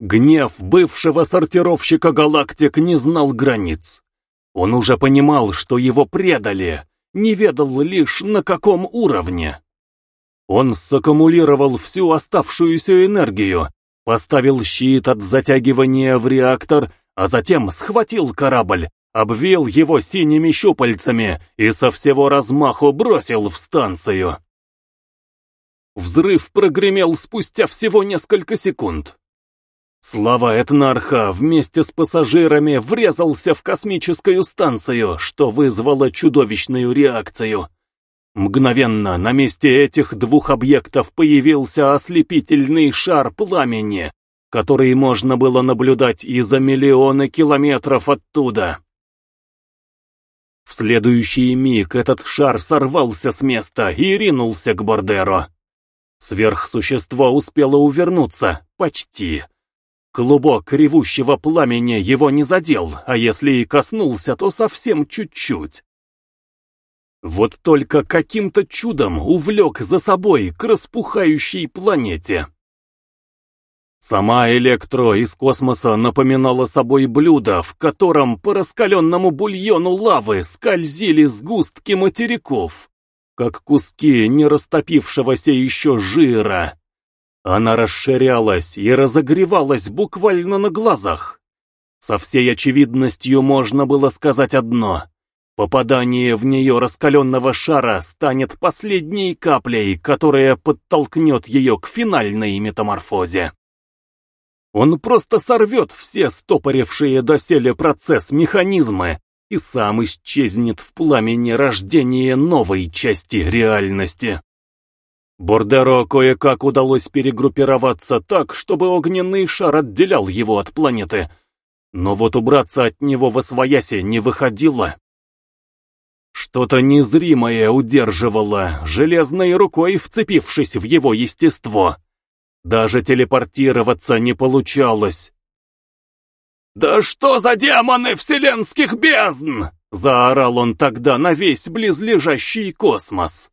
Гнев бывшего сортировщика галактик не знал границ. Он уже понимал, что его предали, не ведал лишь на каком уровне. Он саккумулировал всю оставшуюся энергию, поставил щит от затягивания в реактор, а затем схватил корабль, обвил его синими щупальцами и со всего размаху бросил в станцию. Взрыв прогремел спустя всего несколько секунд. Слава Этнарха вместе с пассажирами врезался в космическую станцию, что вызвало чудовищную реакцию. Мгновенно на месте этих двух объектов появился ослепительный шар пламени, который можно было наблюдать и за миллионы километров оттуда. В следующий миг этот шар сорвался с места и ринулся к Бордеро. Сверхсущество успело увернуться, почти. Клубок ревущего пламени его не задел, а если и коснулся, то совсем чуть-чуть. Вот только каким-то чудом увлек за собой к распухающей планете. Сама Электро из космоса напоминала собой блюдо, в котором по раскаленному бульону лавы скользили сгустки материков, как куски нерастопившегося еще жира. Она расширялась и разогревалась буквально на глазах. Со всей очевидностью можно было сказать одно. Попадание в нее раскаленного шара станет последней каплей, которая подтолкнет ее к финальной метаморфозе. Он просто сорвет все стопорившие доселе процесс механизмы и сам исчезнет в пламени рождения новой части реальности. Бордеро кое-как удалось перегруппироваться так, чтобы огненный шар отделял его от планеты. Но вот убраться от него во своясе не выходило. Что-то незримое удерживало, железной рукой вцепившись в его естество. Даже телепортироваться не получалось. «Да что за демоны вселенских бездн!» — заорал он тогда на весь близлежащий космос.